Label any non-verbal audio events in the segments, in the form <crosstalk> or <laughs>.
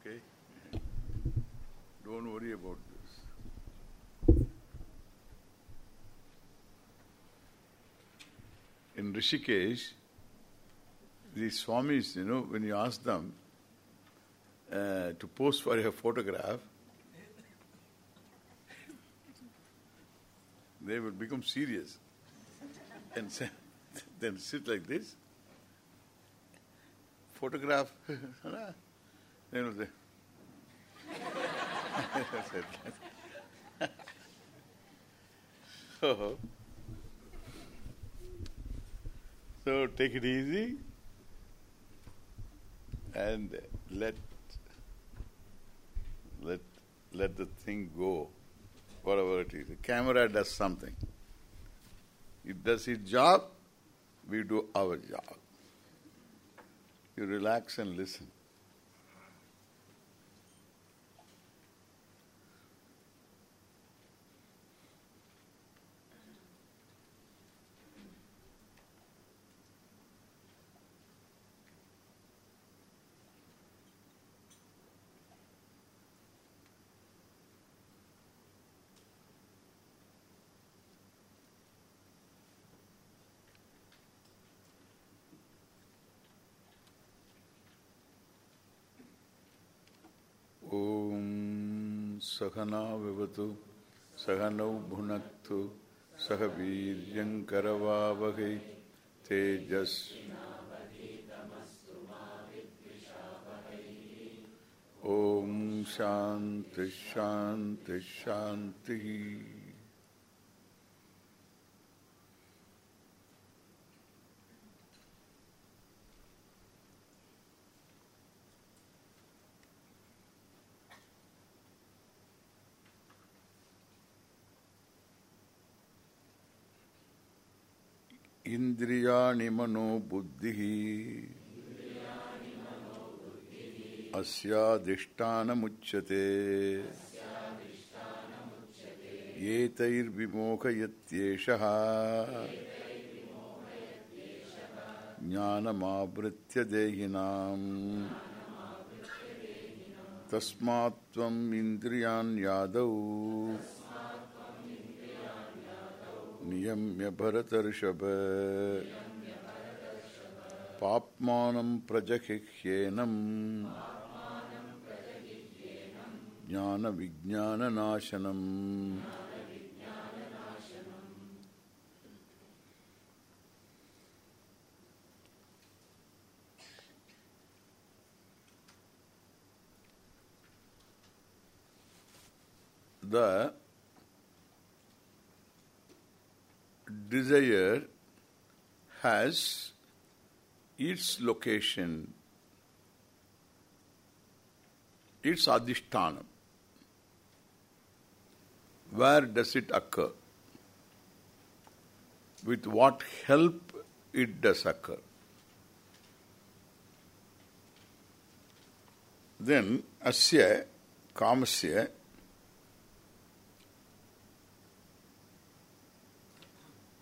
Okay? Don't worry about this. In Rishikesh, these Swamis, you know, when you ask them uh, to pose for a photograph, they will become serious <laughs> and say, then sit like this, photograph, <laughs> then say, so, so take it easy and let let let the thing go, whatever it is. The camera does something. It does its job, we do our job. You relax and listen. सहना भवतु सहनौ भुनक्तु सह वीर्यङ्करवावहै तेजस्। ॐ शान्तिः शान्तिः शान्तिः। इन्द्रियाणि मनो बुद्धिः अस्याधिष्ठानमुच्यते एतैर्विमोहयत्येषः ज्ञानमावृत्य देहिनाम् तस्मात् त्वम् यादौ नियम्य भरतर्षभ पाप्मानं प्रजहिह्येनम् ज्ञानविज्ञाननाशनम् The desire has its location, its adhishtanam. Where does it occur? With what help it does occur? Then, asya, kamasya,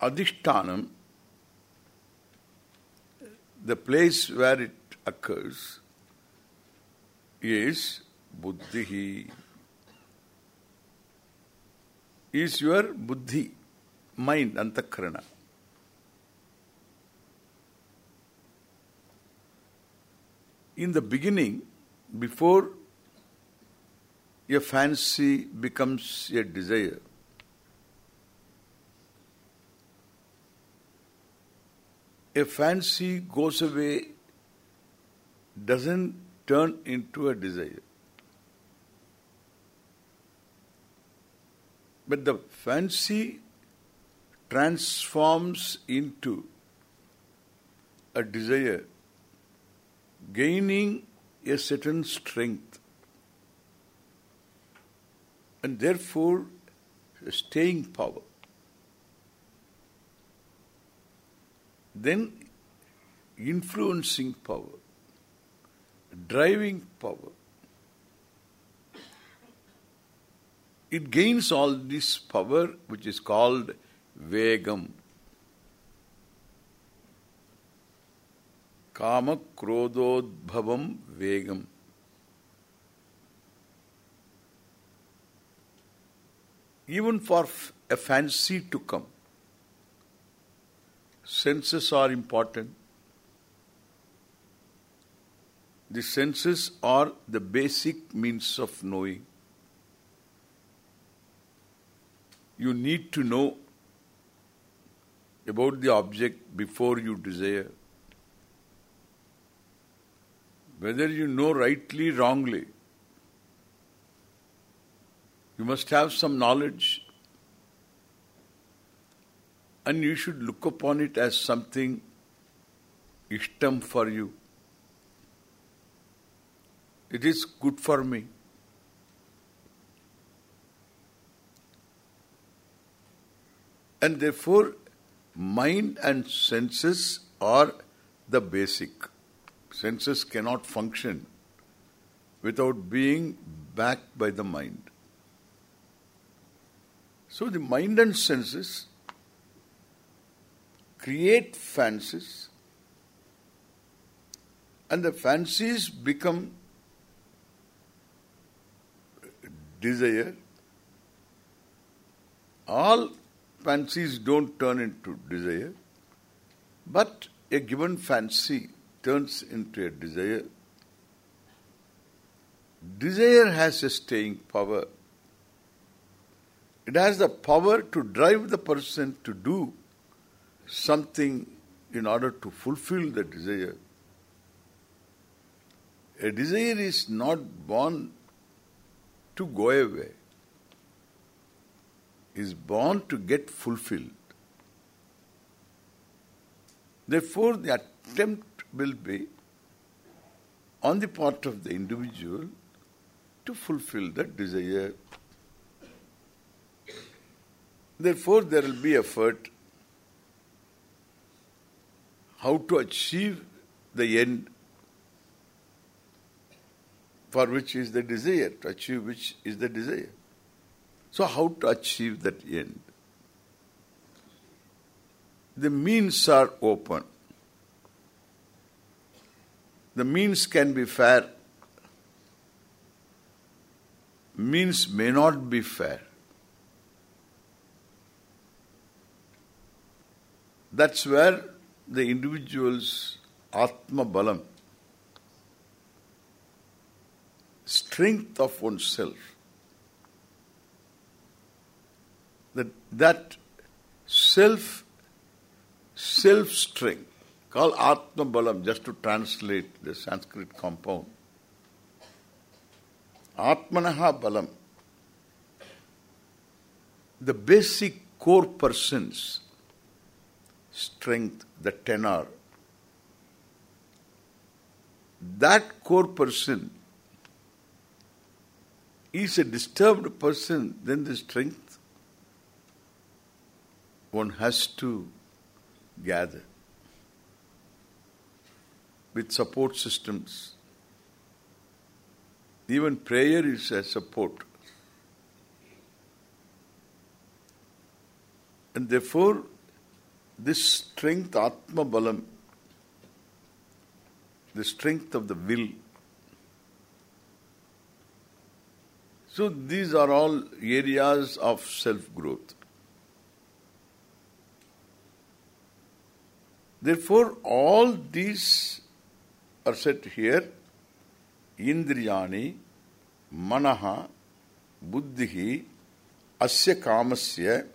adhishtanam, the place where it occurs, is buddhi. Is your buddhi, mind, antakarana. In the beginning, before a fancy becomes a desire, a fancy goes away, doesn't turn into a desire. But the fancy transforms into a desire, gaining a certain strength, and therefore staying power. Then influencing power, driving power. It gains all this power which is called Vegam. Kama Krododbhavam Vegam. Even for a fancy to come. Senses are important. The senses are the basic means of knowing. You need to know about the object before you desire. Whether you know rightly, wrongly, you must have some knowledge and you should look upon it as something ishtam for you. It is good for me. And therefore, mind and senses are the basic. Senses cannot function without being backed by the mind. So the mind and senses create fancies and the fancies become desire. All fancies don't turn into desire, but a given fancy turns into a desire. Desire has a staying power. It has the power to drive the person to do something in order to fulfill the desire. A desire is not born to go away is born to get fulfilled. Therefore, the attempt will be on the part of the individual to fulfill that desire. Therefore, there will be effort how to achieve the end for which is the desire, to achieve which is the desire. So how to achieve that end? The means are open. The means can be fair. Means may not be fair. That's where the individual's Atma Balam, strength of oneself, that that self self strength called Atma Balam just to translate the Sanskrit compound. Atmanaha Balam the basic core person's strength, the tenor, that core person is a disturbed person, then the strength one has to gather with support systems. Even prayer is a support. And therefore, this strength, Atma Balam, the strength of the will. So these are all areas of self-growth. Therefore, all these are said here, Indriyani, Manaha, Buddhihi, Asya Kamasya,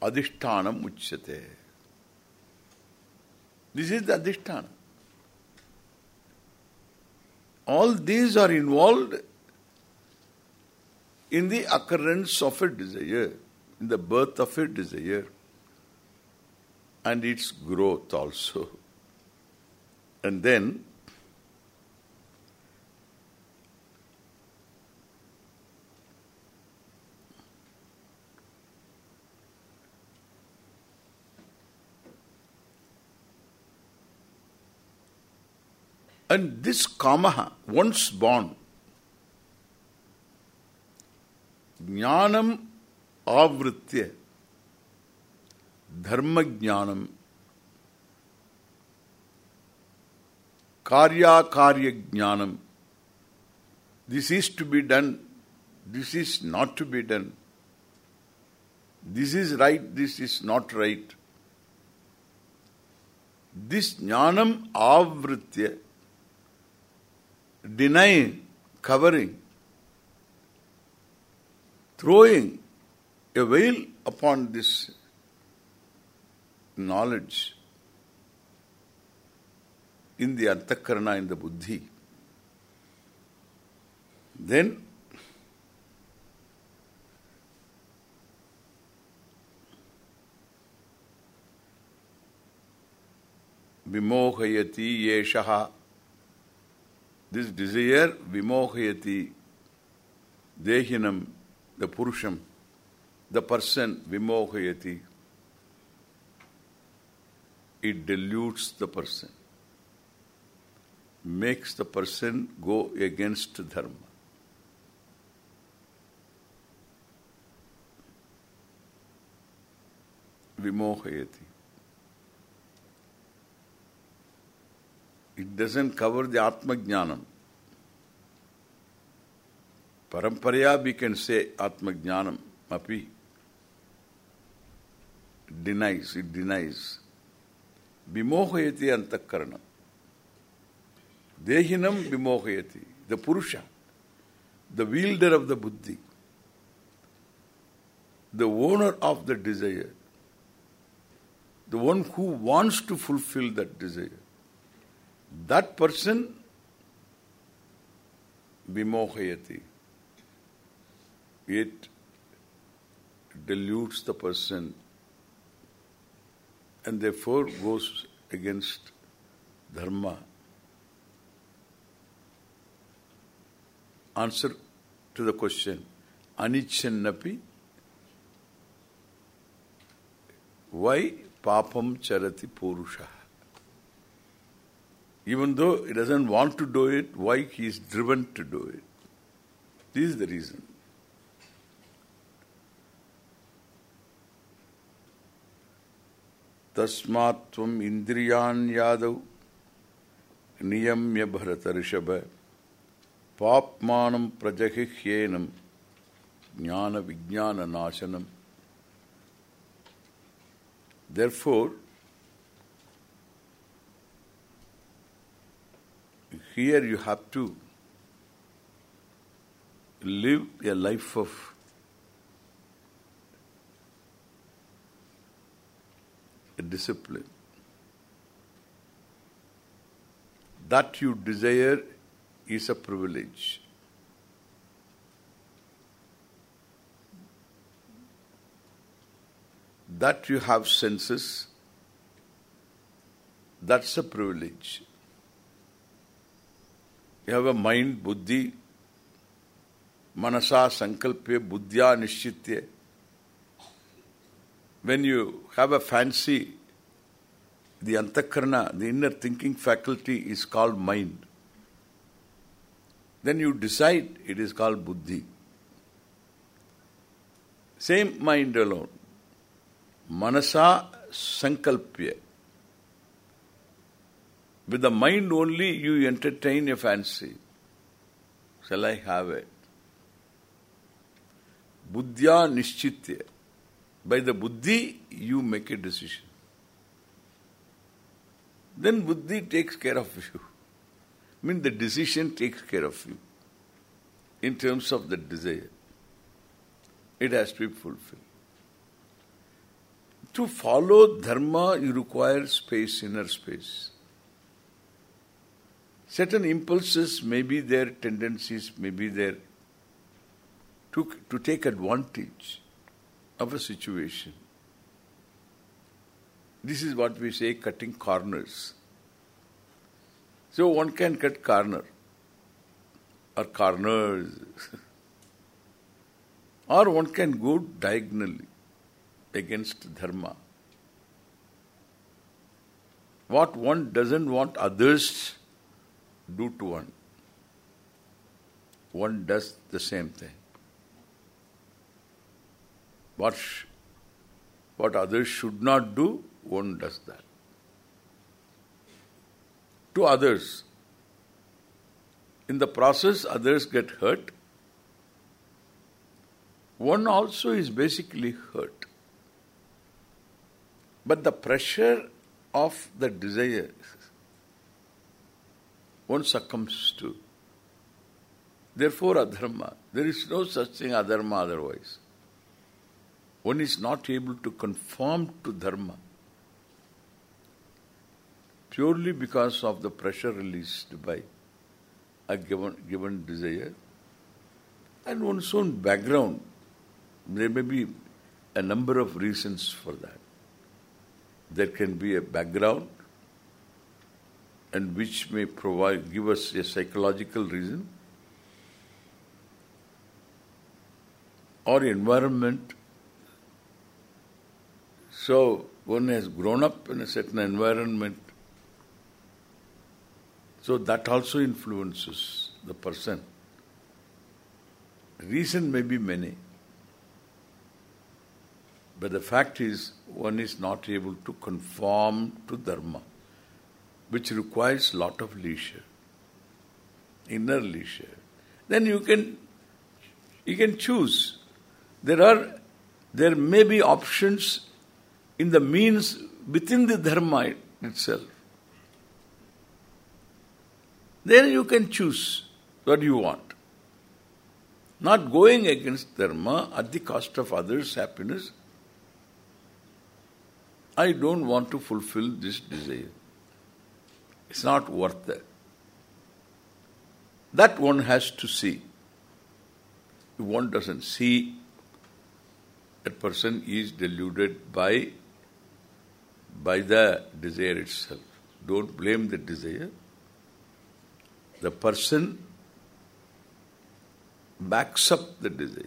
Adhishtanam Uchyate. This is the Adhisthana. All these are involved in the occurrence of a desire, in the birth of a desire and its growth also. And then And this kamaha, once born, jnanam avritya, dharma jnanam, karya karya jnanam, this is to be done, this is not to be done. This is right, this is not right. This jnanam avritya, denying, covering, throwing a veil upon this knowledge in the antakarana, in the buddhi, then vimohayati yeshaha. This desire vimohayati dehinam, the purusham, the person vimohayati. It dilutes the person, makes the person go against dharma. Vimohayati. It doesn't cover the Atma Jnanam. Paramparaya we can say Atma Jnanam, api. Denies, it denies. Vimohayati antakarana. Dehinam vimohayati. The Purusha, the wielder of the buddhi, the owner of the desire, the one who wants to fulfill that desire that person vimohayati. It dilutes the person and therefore goes against dharma. Answer to the question, anichannapi, why papam charati purusha? Even though he doesn't want to do it, why he is driven to do it. This is the reason. तस्मात् त्वम् इंद्रियान् यादव नियम्य भरत ऋषभ पाप्मानं प्रजहिह्येनं ज्ञान विज्ञान नाशनम Therefore, here you have to live a life of discipline. That you desire is a privilege. That you have senses, that's a privilege. You have a mind buddhi मनसा संकल्प्य बुद्धिया निश्चित when you have a fancy the antahkarana the inner thinking faculty is called mind then you decide it is called buddhi same mind alone मनसा संकल्प्य With the mind only you entertain a fancy. Shall I have it? Buddhya nishchitya. By the buddhi you make a decision. Then buddhi takes care of you. I mean the decision takes care of you. In terms of the desire. It has to be fulfilled. To follow dharma, you require space, inner space. Certain impulses may be there, tendencies may be there to, to take advantage of a situation. This is what we say cutting corners. So one can cut corner or corners <laughs> or one can go diagonally against dharma. What one doesn't want others do to one. One does the same thing. What, what others should not do, one does that. To others. In the process, others get hurt. One also is basically hurt. But the pressure of the desire one succumbs to. Therefore adharma. There is no such thing adharma otherwise. One is not able to conform to dharma purely because of the pressure released by a given, given desire and one's own background. There may be a number of reasons for that. There can be a background and which may provide give us a psychological reason or environment. So one has grown up in a certain environment. So that also influences the person. Reason may be many. But the fact is, one is not able to conform to dharma, which requires lot of leisure, inner leisure. Then you can you can choose. There are there may be options in the means within the dharma itself. Then you can choose what you want. Not going against dharma at the cost of others' happiness. I don't want to fulfill this desire. It's not worth it. That one has to see. If one doesn't see, that person is deluded by by the desire itself. Don't blame the desire. The person backs up the desire.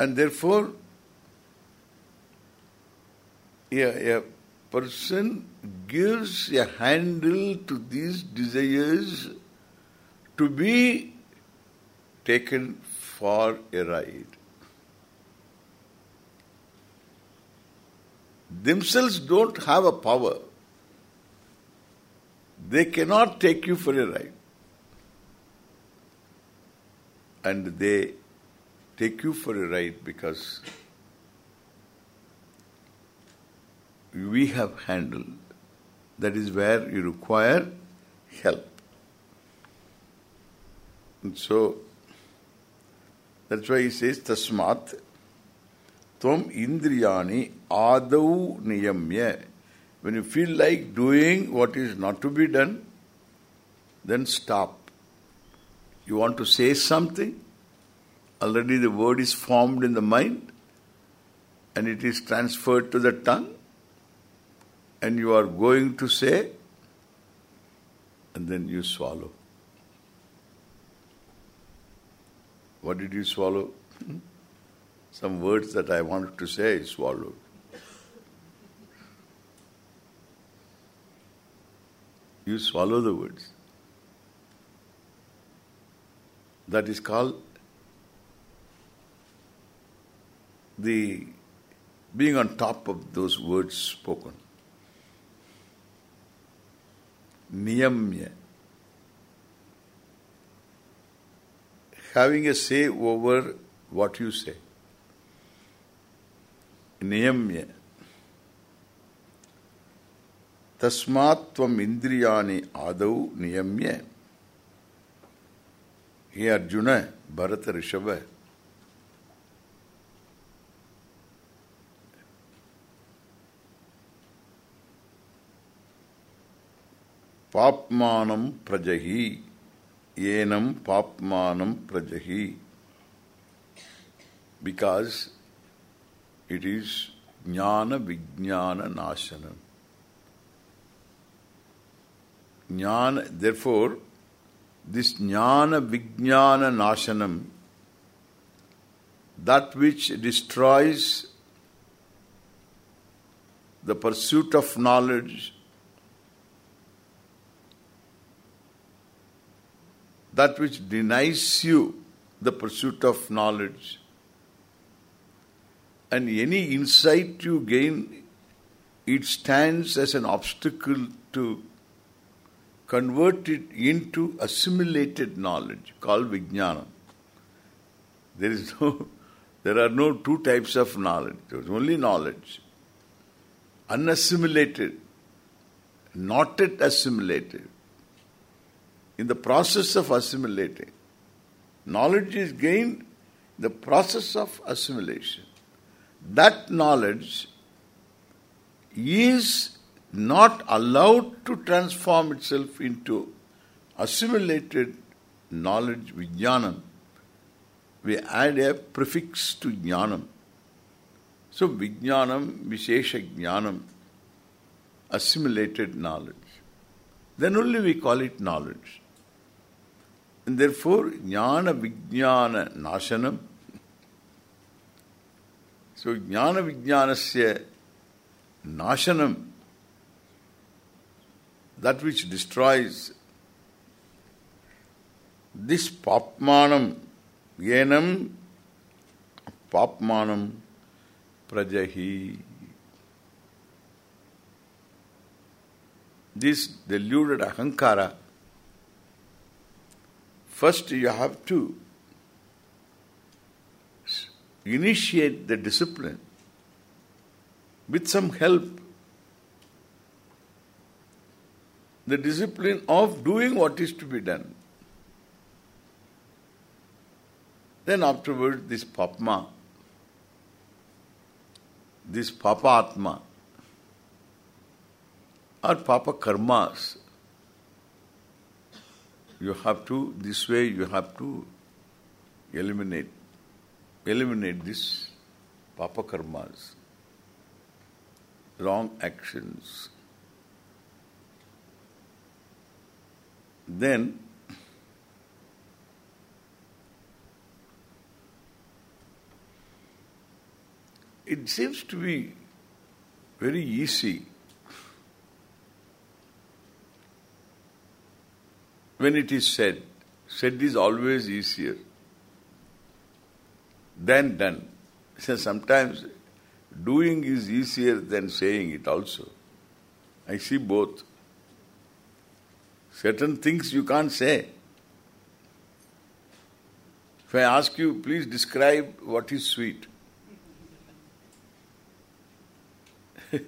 And therefore, a, a person gives a handle to these desires to be taken for a ride. Themselves don't have a power they cannot take you for a ride. And they take you for a ride because we have handled. That is where you require help. And so, that's why he says, Tasmat Tvam Indriyani Adau Niyamya when you feel like doing what is not to be done, then stop. You want to say something, already the word is formed in the mind, and it is transferred to the tongue, and you are going to say, and then you swallow. What did you swallow? Hmm? Some words that I wanted to say, swallowed. you swallow the words. That is called the being on top of those words spoken. Niyamya. Having a say over what you say. Niyamya. तस्मात्व इंद्रियाणि आदौ नियम्य हे अर्जुन भरत ऋषभ பாப்மானம் பிரஜகி ஏனம் பாப்மானம் பிரஜகி because it is jnana vijnana nasanam. Jnana, therefore, this jnana vijnana nasanam, that which destroys the pursuit of knowledge that which denies you the pursuit of knowledge, and any insight you gain, it stands as an obstacle to convert it into assimilated knowledge called vijnana. There is no There are no two types of knowledge. There is only knowledge. Unassimilated, not yet assimilated. In the process of assimilating, knowledge is gained in the process of assimilation. That knowledge is not allowed to transform itself into assimilated knowledge, vijnanam. We add a prefix to jnanam. So vijnanam, vishesha jnanam, assimilated knowledge. Then only we call it knowledge. And therefore, jnana vijnana nashanam. So jnana vijnanasya nashanam, that which destroys this papmanam, yenam papmanam prajahi. This deluded ahankara, first you have to initiate the discipline with some help. The discipline of doing what is to be done. Then afterwards this papma, this papa atma, or papa karmas, you have to, this way you have to eliminate, eliminate this papa karmas, wrong actions. Then it seems to be very easy when it is said. Said is always easier than done. <laughs> So sometimes doing is easier than saying it also. I see both. Certain things you can't say. If I ask you, please describe what is sweet. <laughs>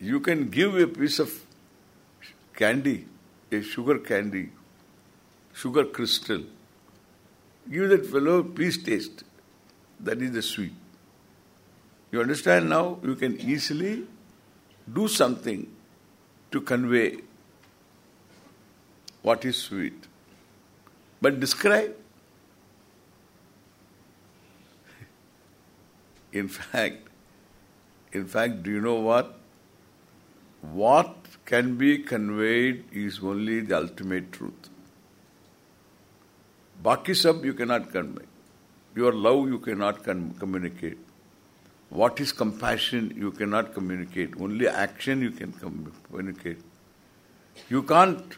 you can give a piece of candy, a sugar candy, sugar crystal. Give that fellow, please taste. That is the sweet. You understand now? You can easily do something to convey what is sweet. But describe. In fact, in fact, do you know what? What can be conveyed is only the ultimate truth. Baki sab you cannot convey. Your love you cannot communicate. What is compassion you cannot communicate. Only action you can communicate. You can't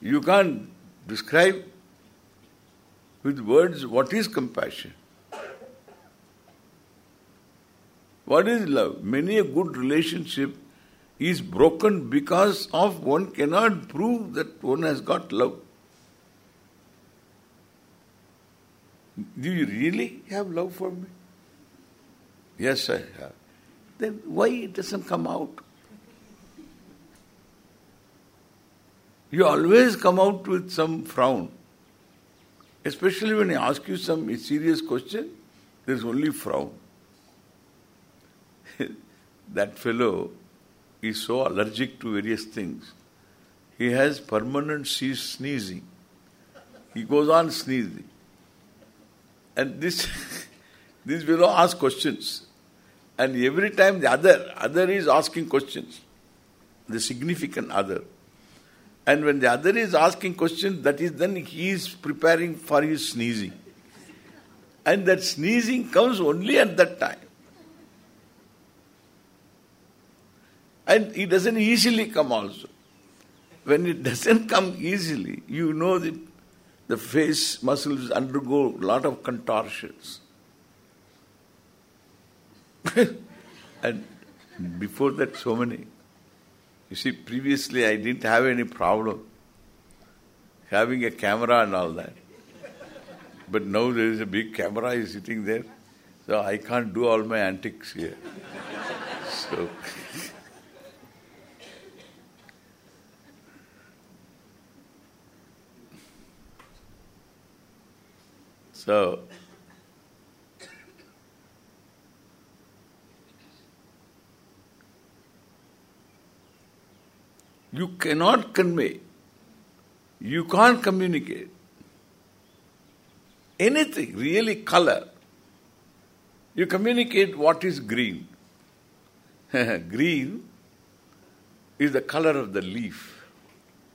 you can't describe with words what is compassion. What is love? Many a good relationship is broken because of one cannot prove that one has got love. Do you really have love for me? Yes, I have. Then why it doesn't come out? You always come out with some frown. Especially when I ask you some serious question, there is only frown. <laughs> that fellow is so allergic to various things. He has permanent sneezing. He goes on sneezing. And this <laughs> this fellow asks questions. And every time the other, other is asking questions. The significant other. And when the other is asking questions, that is then he is preparing for his sneezing. And that sneezing comes only at that time. And it doesn't easily come also. When it doesn't <laughs> come easily, you know that the face muscles undergo a lot of contortions. <laughs> and before that so many. You see, previously I didn't have any problem having a camera and all that. But now there is a big camera is sitting there, so I can't do all my antics here. <laughs> so So you cannot convey, you can't communicate anything, really color. You communicate what is green. <laughs> green is the color of the leaf.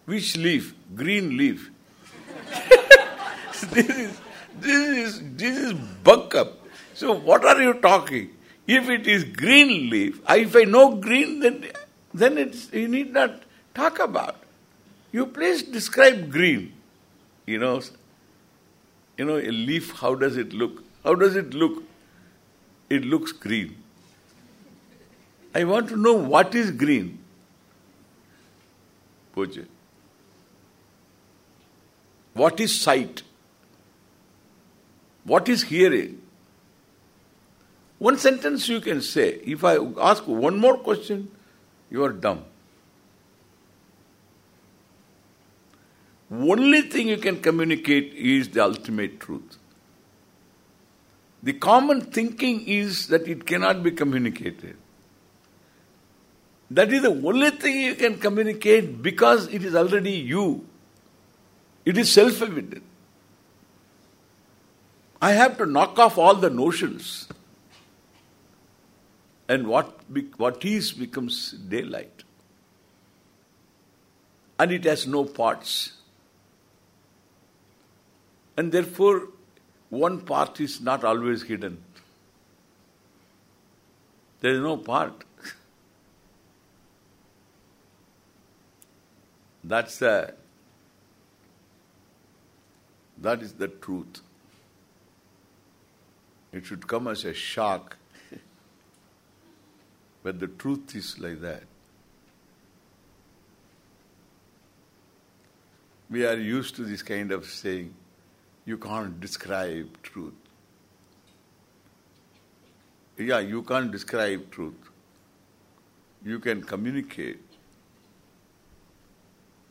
Which leaf? Green leaf. <laughs> this is this is this is buck up. So what are you talking? If it is green leaf, if I know green, then then it's you need not talk about. You please describe green. You know, you know, a leaf, how does it look? How does it look? It looks green. I want to know what is green. Puja. What is sight? What is hearing? One sentence you can say. If I ask one more question, you are dumb. Only thing you can communicate is the ultimate truth. The common thinking is that it cannot be communicated. That is the only thing you can communicate because it is already you. It is self-evident. I have to knock off all the notions. And what what is becomes daylight. And it has no parts. And therefore, one part is not always hidden. There is no part. That's the, that is the truth. It should come as a shock. but the truth is like that. We are used to this kind of saying, you can't describe truth. Yeah, you can't describe truth. You can communicate.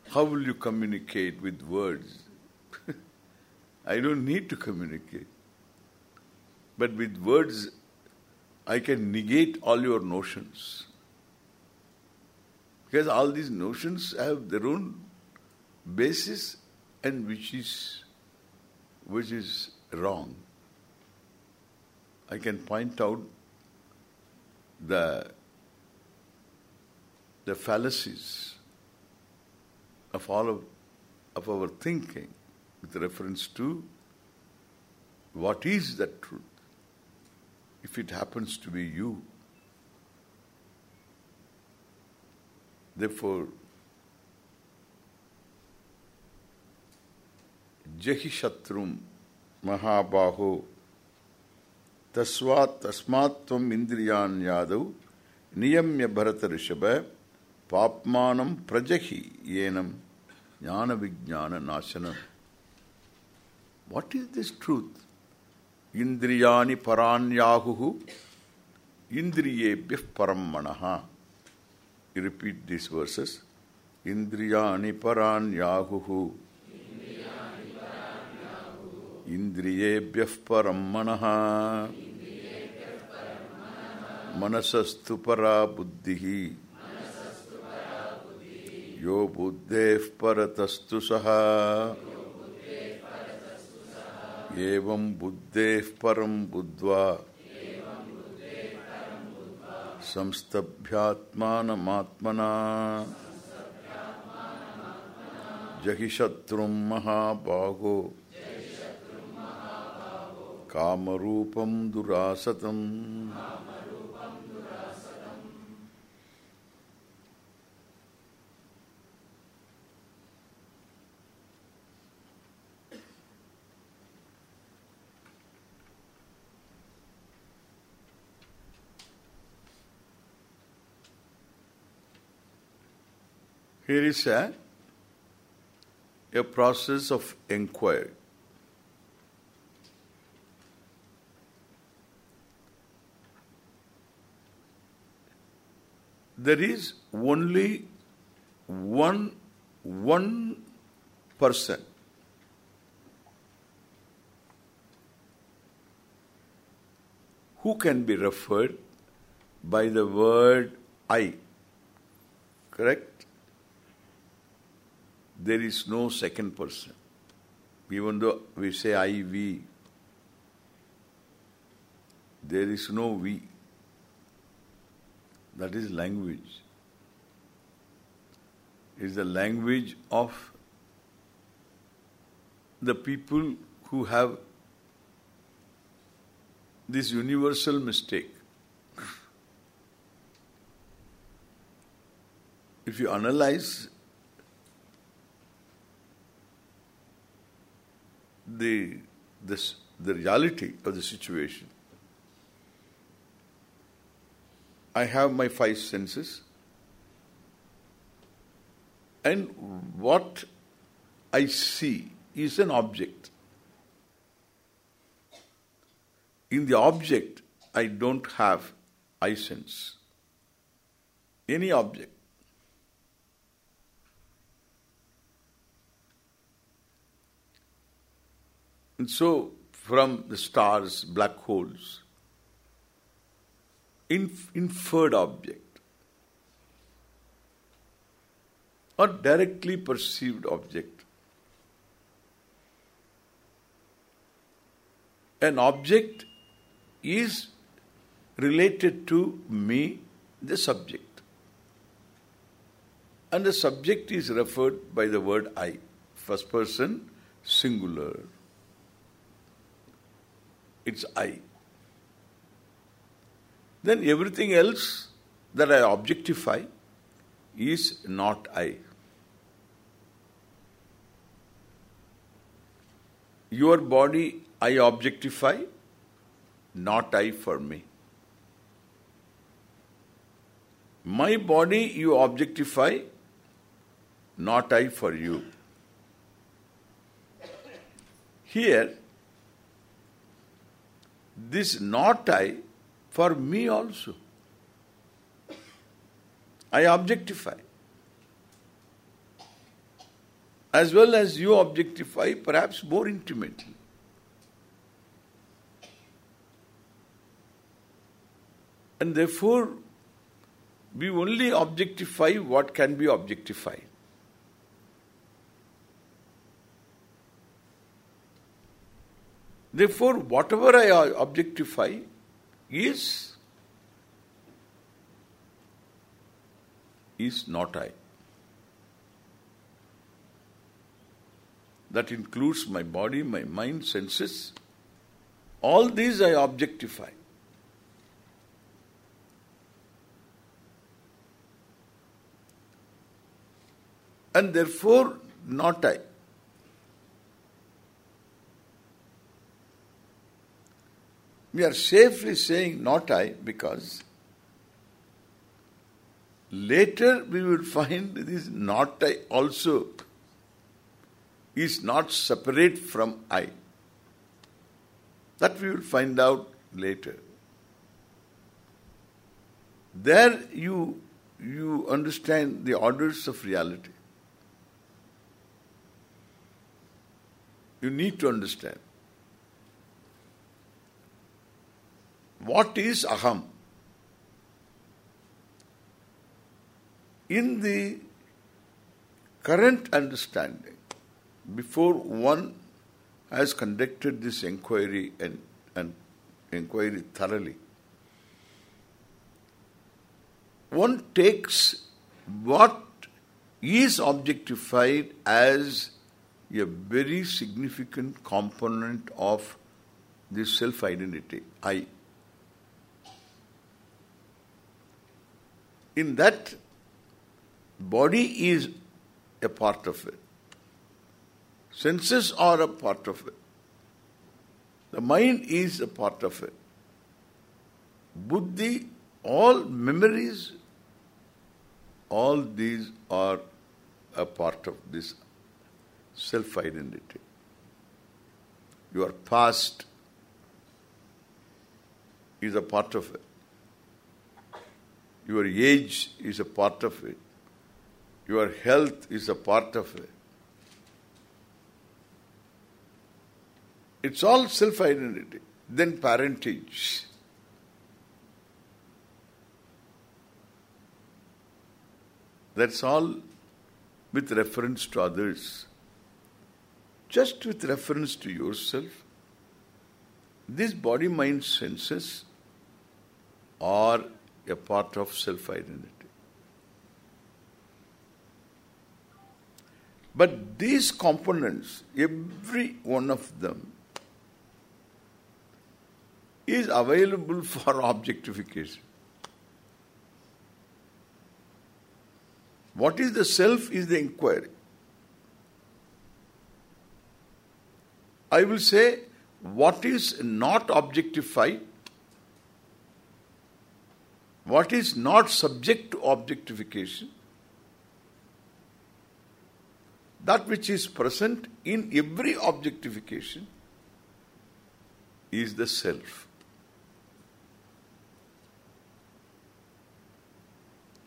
How will you communicate with words? <laughs> I don't need to communicate. But with words, I can negate all your notions. Because all these notions have their own basis and which is which is wrong. I can point out the the fallacies of all of, of our thinking with reference to what is the truth if it happens to be you. Therefore, Jahi Shatrum Mahabaho Tasvat Tasmatvam Indriyani Adau Niyamya Bharata Rishabha Papmanam Prajahi Yenam Jnana Vijnana Nasanam What is this truth? Indriyani paranyahuhu indriyebhyah param You repeat these verses. Indriyani paranyahuhu param manaha manasastu para buddhihi yo buddhev paratastu saha एवं बुद्धेः परं बुद्ध्वा संस्तभ्यात्मानमात्मना जहि शत्रुं महाबाहो कामरूपं दुरासतम् Here is a, a process of inquiry. There is only one one person who can be referred by the word I. Correct? There is no second person. Even though we say I, we, there is no we. That is language. It is the language of the people who have this universal mistake. If you analyze the this the reality of the situation, I have my five senses and what I see is an object. In the object, I don't have eye sense. Any object. And so, from the stars, black holes, inf inferred object or directly perceived object. An object is related to me, the subject. And the subject is referred by the word I. First person, singular. It's I then everything else that I objectify is not I. Your body I objectify, not I for me. My body you objectify, not I for you. Here, this not I for me also. I objectify. As well as you objectify, perhaps more intimately. And therefore, we only objectify what can be objectified. Therefore, whatever I uh, objectify is is not I. That includes my body, my mind, senses. All these I objectify. And therefore not I. We are safely saying not I because later we will find this not I also is not separate from I. That we will find out later. There you you understand the orders of reality. You need to understand. What is aham? In the current understanding, before one has conducted this inquiry and, and inquiry thoroughly, one takes what is objectified as a very significant component of the self-identity, I. in that body is a part of it. Senses are a part of it. The mind is a part of it. Buddhi, all memories, all these are a part of this self-identity. Your past is a part of it. Your age is a part of it. Your health is a part of it. It's all self-identity. Then parentage. That's all with reference to others. Just with reference to yourself, these body-mind senses are a part of self-identity. But these components, every one of them, is available for objectification. What is the self is the inquiry. I will say what is not objectified, what is not subject to objectification, that which is present in every objectification is the self.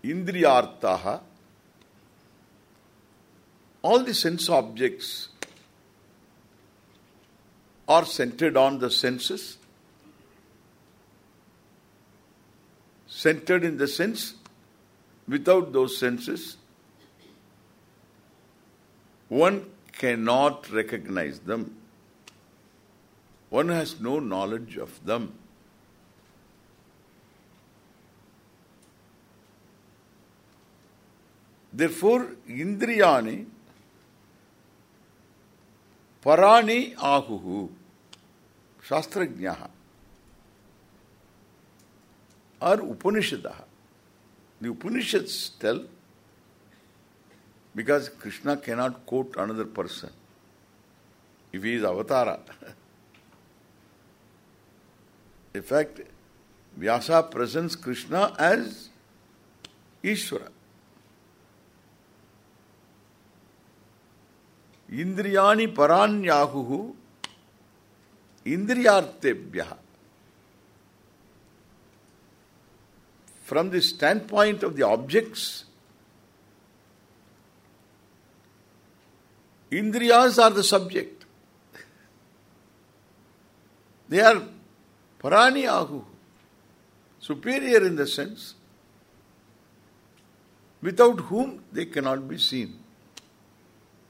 Indriyartaha all the sense objects are centered on the senses, centered in the sense, without those senses, one cannot recognize them. One has no knowledge of them. Therefore, Indriyani Parani Ahuhu Shastrajnaha or Upanishadaha. The Upanishads tell because Krishna cannot quote another person if he is avatara. In fact, Vyasa presents Krishna as Ishvara. Indriyani paranyahuhu indriyartebhya. From the standpoint of the objects, Indriyas are the subject. They are parani superior in the sense, without whom they cannot be seen.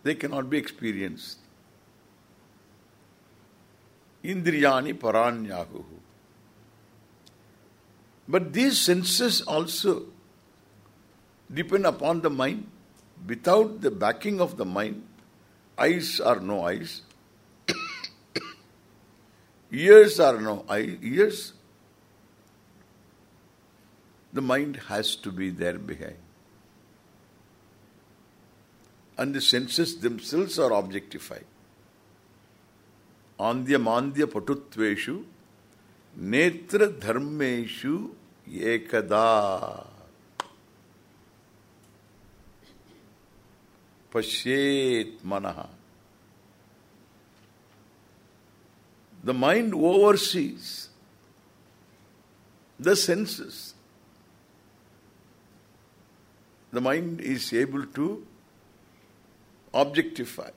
They cannot be experienced. Indriyani paranyahu. But these senses also depend upon the mind. Without the backing of the mind, eyes are no eyes, <coughs> ears are no eye, ears. The mind has to be there behind and the senses themselves are objectified. Andya mandya patutveshu netra dharmeshu ekada pashet manaha. The mind oversees the senses. The mind is able to objectify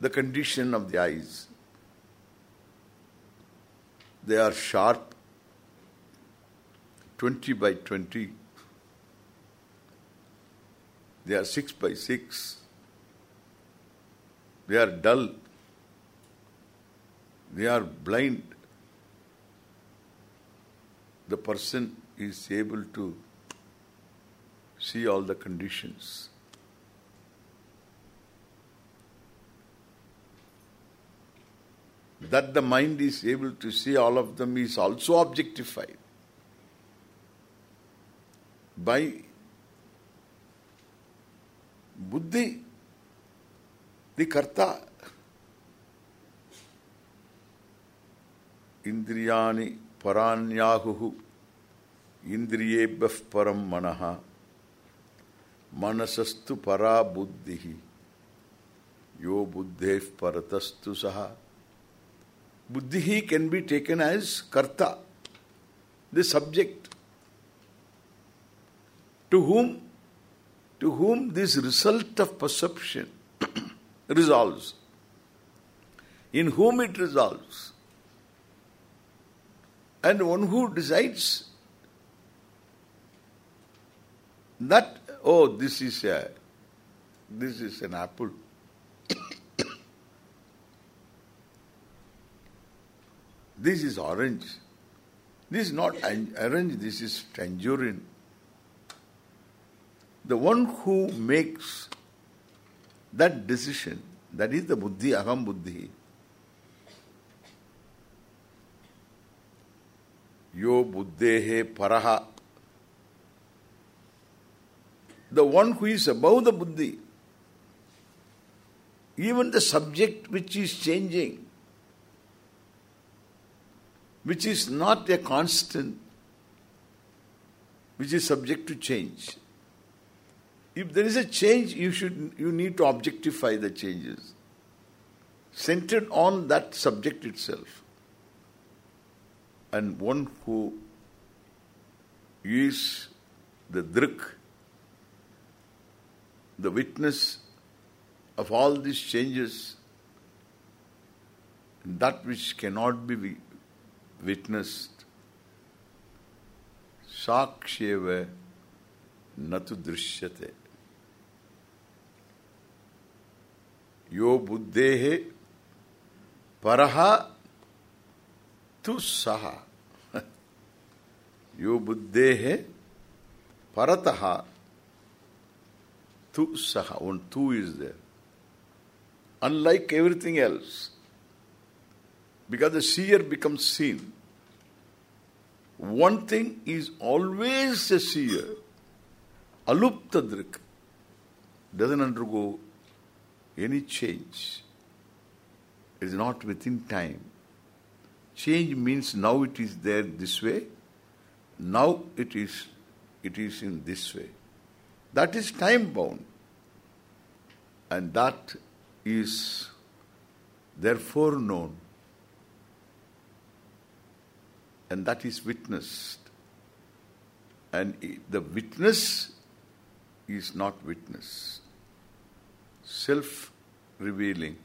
the condition of the eyes. They are sharp, 20 by 20. They are 6 by 6. They are dull. They are blind. The person is able to see all the conditions. That the mind is able to see all of them is also objectified by buddhi, the karta. Indriyani paranyahuhu indriyebhah param manaha manasastu para buddhihi yo buddhev paratastu saha Buddhi can be taken as karta, the subject. to whom to whom this result of perception <coughs> resolves, in whom it resolves. And one who decides that, oh, this is a, this is an apple. This is orange. This is not orange, this is tangerine. The one who makes that decision, that is the buddhi, aham buddhi. Yo buddhehe paraha. The one who is above the buddhi. Even the subject which is changing, which is not a constant, which is subject to change. If there is a change, you should you need to objectify the changes. Centered on that subject itself. And one who is the drik, the witness of all these changes, that which cannot be witnessed sakshyeva natu drishyate yo buddhehe paraha tu saha yo buddhehe parataha tu saha one one is there unlike everything else because the seer becomes seen, one thing is always a seer, aluptadrik, doesn't undergo any change. It is not within time. Change means now it is there this way, now it is it is in this way. That is time bound. And that is therefore known. And that is witnessed. And the witness is not witness. self-revealing.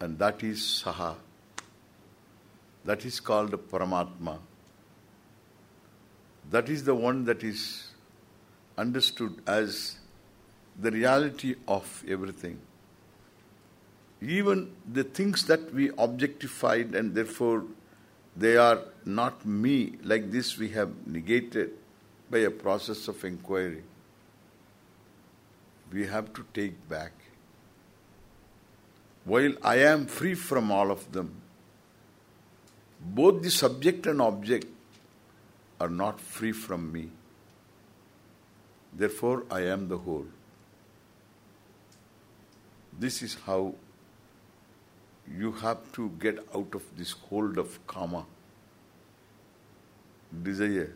And that is Saha. That is called Paramatma. That is the one that is understood as the reality of everything. Even the things that we objectified and therefore they are not me, like this we have negated by a process of inquiry we have to take back. While I am free from all of them, both the subject and object are not free from me. Therefore, I am the whole. This is how you have to get out of this hold of karma, desire,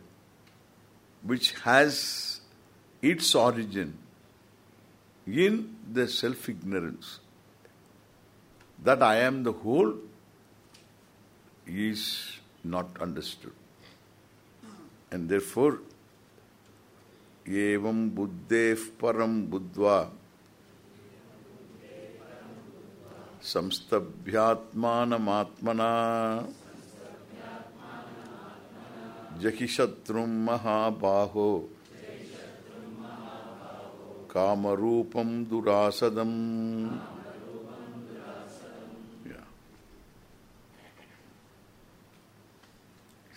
which has its origin in the self-ignorance that I am the whole is not understood. And therefore, evam buddhef param buddhva संस्तभ्यात्मानमात्मना जहिशत्रुम महाबाहो कामरूपम दुरासदम yeah.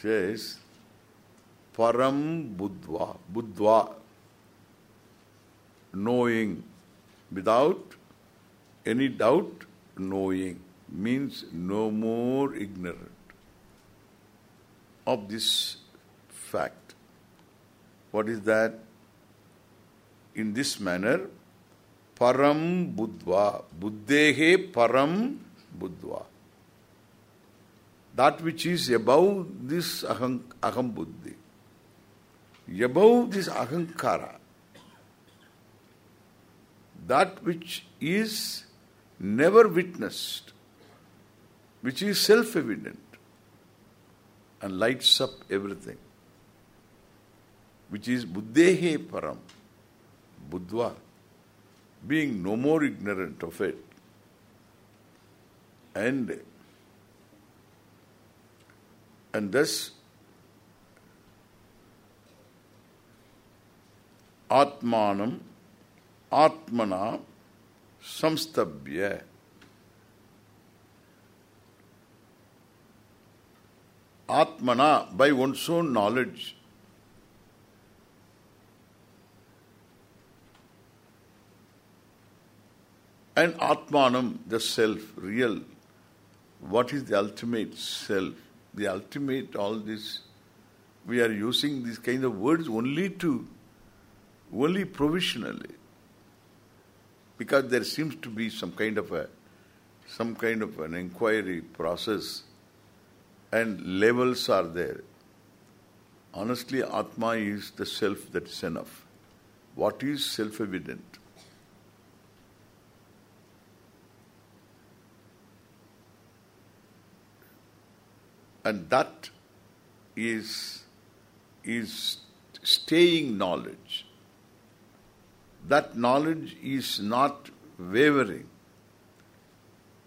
says param buddhva buddhva knowing without any doubt knowing means no more ignorant of this fact what is that in this manner, param buddhva, buddhehe param buddhva. That which is above this aham, aham buddhi, above this ahankara, that which is never witnessed, which is self-evident and lights up everything. which is buddhehe param, buddhva, being no more ignorant of it, and and thus atmanam atmana samstabhya atmana by one's own knowledge. And atmanam the self real. What is the ultimate self? The ultimate all this we are using these kind of words only to only provisionally because there seems to be some kind of a some kind of an inquiry process and levels are there. Honestly, Atma is the self that is enough. What is self-evident? And that is is staying knowledge. That knowledge is not wavering,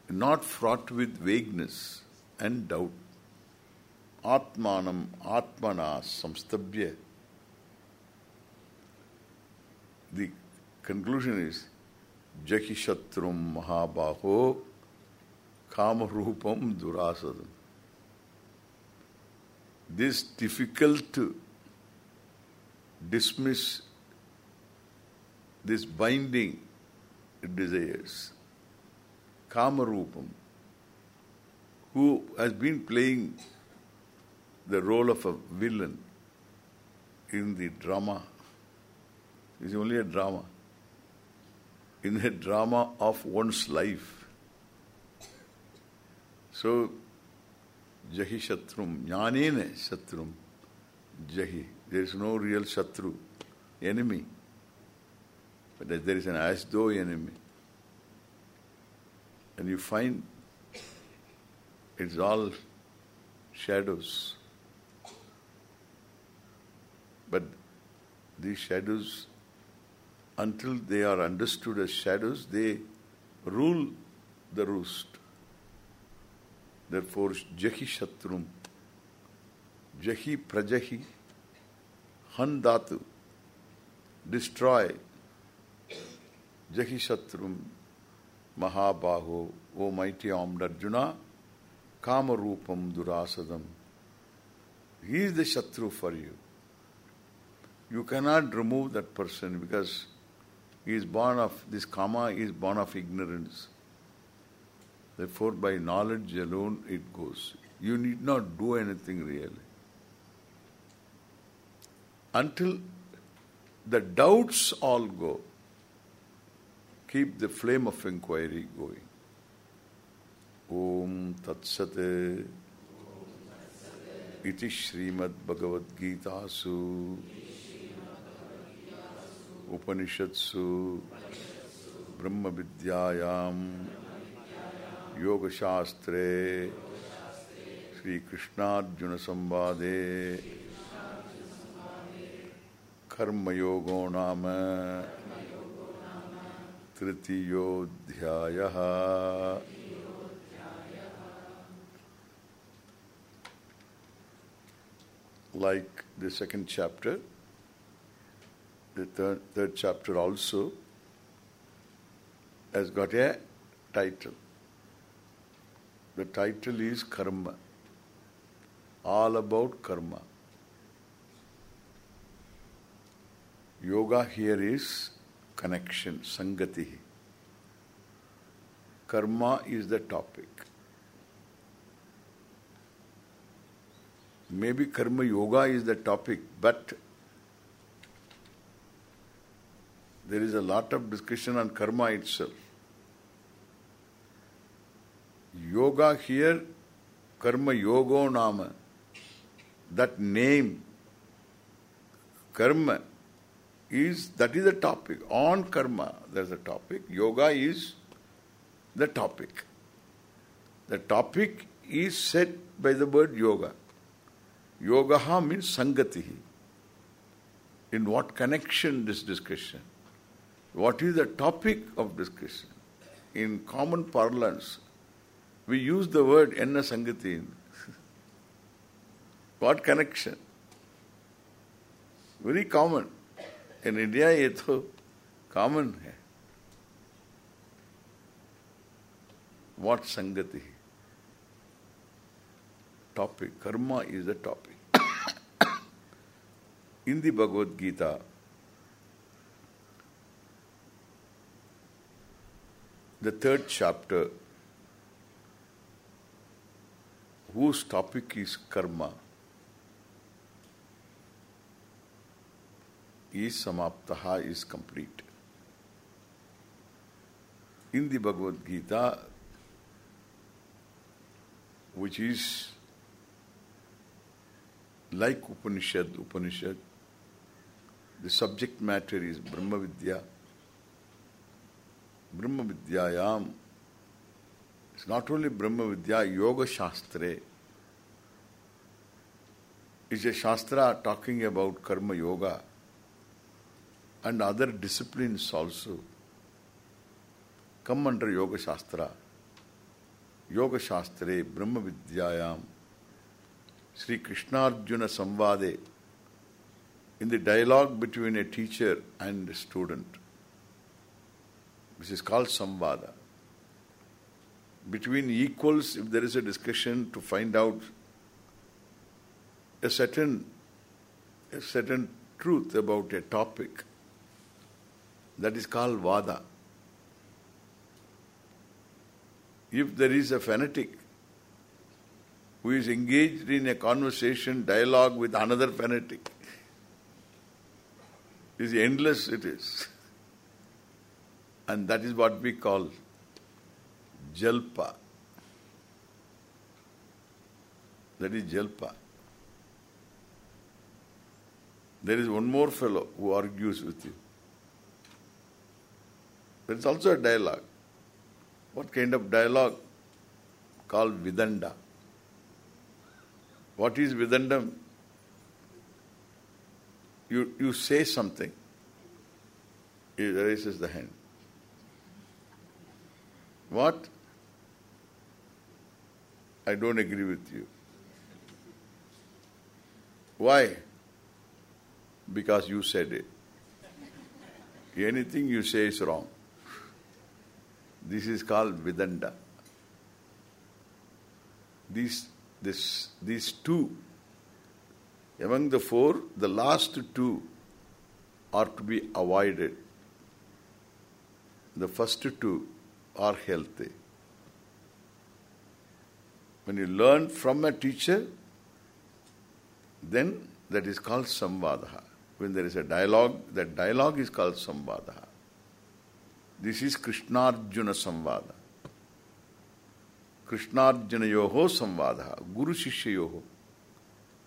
not fraught with vagueness and doubt. Atmanam Atmana Samstabhya. The conclusion is Jahishatrum Mahabaho Kamarupam Durasadam. This difficult to dismiss this binding desires. Kamarupam, who has been playing the role of a villain in the drama. It's only a drama. In the drama of one's life. So, Jahi Shatrum, Jnanene Shatrum, Jahi. There is no real Shatru, enemy. But there is an as though enemy. And you find it's all shadows. But these shadows, until they are understood as shadows, they rule the roost. Therefore, Jahi Shatrum, Jahi Prajahi, Handatu, destroy, Jahi Shatrum, Mahabaho, O mighty armed Arjuna, Kamarupam Durasadam. He is the Shatru for you. You cannot remove that person because he is born of, this Kama is born of ignorance. Therefore, by knowledge alone it goes. You need not do anything really. Until the doubts all go, keep the flame of inquiry going. Om Tat Sat Iti Srimad Bhagavad Gita Su Upanishadsu. Brahma Vidyayam. Yoga Shastre. Sri Krishnarjuna Samvade Karma Yogo Nama Tritiyodhyaya Like the second chapter, the third chapter also has got a title. The title is Karma. All about karma. Yoga here is connection, sangati. Karma is the topic. Maybe karma yoga is the topic, but there is a lot of discussion on karma itself. Yoga here, karma yogo nama, that name, karma, is, that is the topic. On karma, there's a topic. Yoga is the topic. The topic is said by the word yoga. Yogaha means sangatihi. in what connection this discussion, what is the topic of discussion. In common parlance, we use the word enna sangati. <laughs> what connection? Very common. In India ये तो common है। What संगति topic karma is a topic in the Bhagavad Gita the third chapter whose topic is karma is samaptaha, is complete. In the Bhagavad Gita, which is like Upanishad, Upanishad, the subject matter is Brahma Vidya. Brahma Vidyayam it's not only Brahma Vidya, Yoga Shastra. It's a Shastra talking about Karma Yoga and other disciplines also come under Yoga Shastra. Yoga Shastre, Brahma Vidyayam, Sri Krishnarjuna Samvade, in the dialogue between a teacher and a student, which is called Samvada. Between equals, if there is a discussion to find out a certain a certain truth about a topic, that is called Vada. If there is a fanatic who is engaged in a conversation, dialogue with another fanatic, is endless it is. And that is what we call Jalpa. That is Jalpa. There is one more fellow who argues with you. There is also a dialogue. What kind of dialogue? Called Vidanda. What is Vidandam? You, you say something. He raises the hand. What? I don't agree with you. Why? Because you said it. Anything you say is wrong. This is called Vidanda. These, this, these two, among the four, the last two are to be avoided. The first two are healthy. When you learn from a teacher, then that is called samvadaha. When there is a dialogue, that dialogue is called samvadaha. This is Krishnarjuna Samvada. Krishnarjuna Yoho Samvada, Guru Shishya Yoho.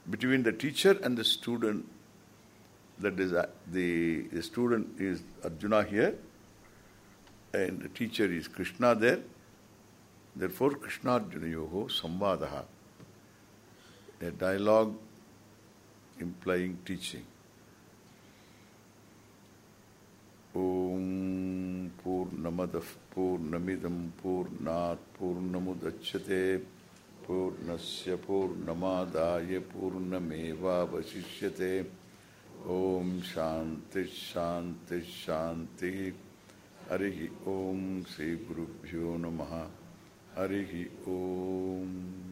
Between the teacher and the student, that is uh, the, the student is Arjuna here, and the teacher is Krishna there. Therefore, Krishnarjuna Yoho Samvada, a dialogue implying teaching. Om पूर्णमदः पूर्णमिदं पूर्णात् पूर्णमुदच्छते। पूर्णस्य पूर्णमादाय पूर्णमेवावशिष्य ओम शांति शांति शान्तिश्शान्तिश्शान्तिः हरिः ॐ श्रीगुरुभ्यो नमः। हरि ओम।